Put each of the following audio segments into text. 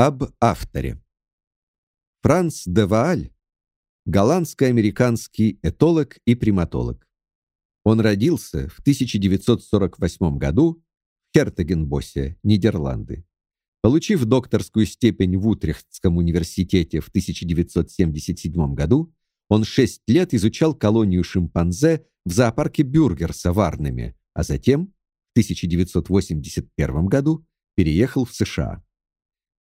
Об авторе. Франц де Вааль голландско-американский этолог и приматолог. Он родился в 1948 году в Хертегенбосе, Нидерланды. Получив докторскую степень в Утрехтском университете в 1977 году, он шесть лет изучал колонию шимпанзе в зоопарке Бюргерса в Арнеме, а затем в 1981 году переехал в США.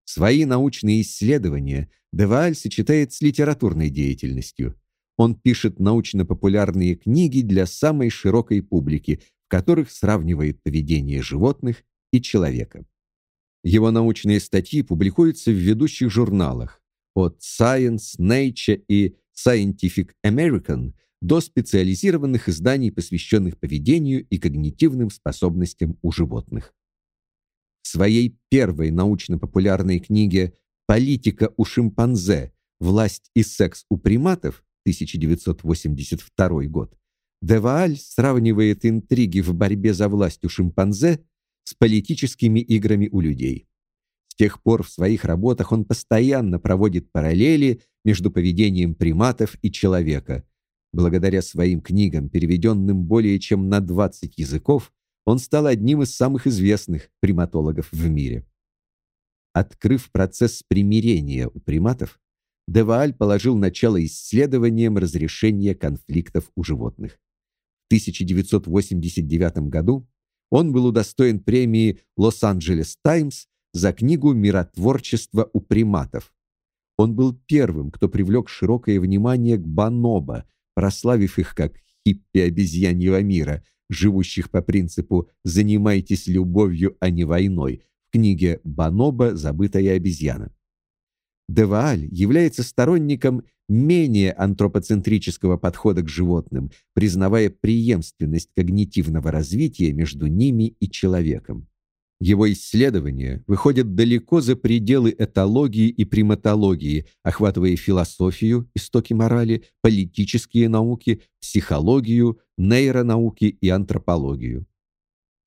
Свои научные исследования Деваль сочетает с литературной деятельностью. Он пишет научно-популярные книги для самой широкой публики, в которых сравнивает поведение животных и человека. Его научные статьи публикуются в ведущих журналах от Science, Nature и Scientific American до специализированных изданий, посвященных поведению и когнитивным способностям у животных. Своей первой научно-популярной книге Политика у шимпанзе. Власть и секс у приматов 1982 год. Девааль сравнивает интриги в борьбе за власть у шимпанзе с политическими играми у людей. С тех пор в своих работах он постоянно проводит параллели между поведением приматов и человека. Благодаря своим книгам, переведенным более чем на 20 языков, он стал одним из самых известных приматологов в мире. Открыв процесс примирения у приматов, Девааль положил начало исследованиям разрешения конфликтов у животных. В 1989 году он был удостоен премии Лос-Анджелес Таймс за книгу Миротворчество у приматов. Он был первым, кто привлек широкое внимание к бонобо, прославив их как хиппи обезьяньего мира, живущих по принципу «занимайтесь любовью, а не войной», в книге Баноба Забытая обезьяна. Девааль является сторонником менее антропоцентрического подхода к животным, признавая преемственность когнитивного развития между ними и человеком. Его исследования выходят далеко за пределы этологии и приматологии, охватывая философию, истоки морали, политические науки, психологию, нейронауки и антропологию.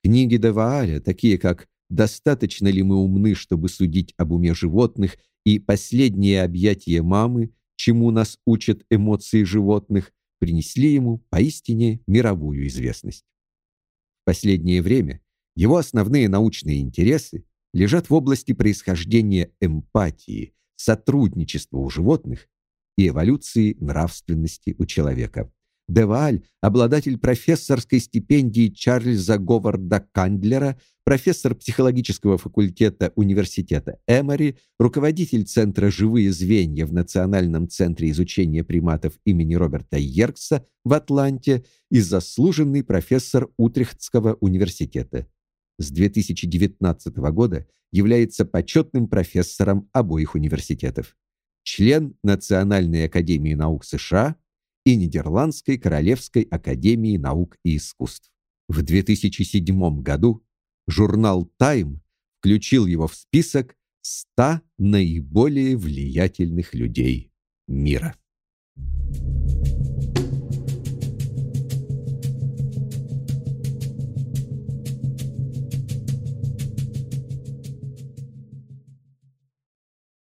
Книги Девааля, такие как достаточно ли мы умны, чтобы судить об уме животных, и последние объятия мамы, чему нас учат эмоции животных, принесли ему поистине мировую известность. В последнее время его основные научные интересы лежат в области происхождения эмпатии, сотрудничества у животных и эволюции нравственности у человека. Деваль, обладатель профессорской стипендии Чарльза Говарда Кандлера, профессор психологического факультета университета Эмори, руководитель центра Живые звенья в Национальном центре изучения приматов имени Роберта Йеркса в Атланте и заслуженный профессор Утрехтского университета. С 2019 года является почетным профессором обоих университетов. Член Национальной академии наук США и Нидерландской Королевской академии наук и искусств. В 2007 году журнал Time включил его в список 100 наиболее влиятельных людей мира. Thank you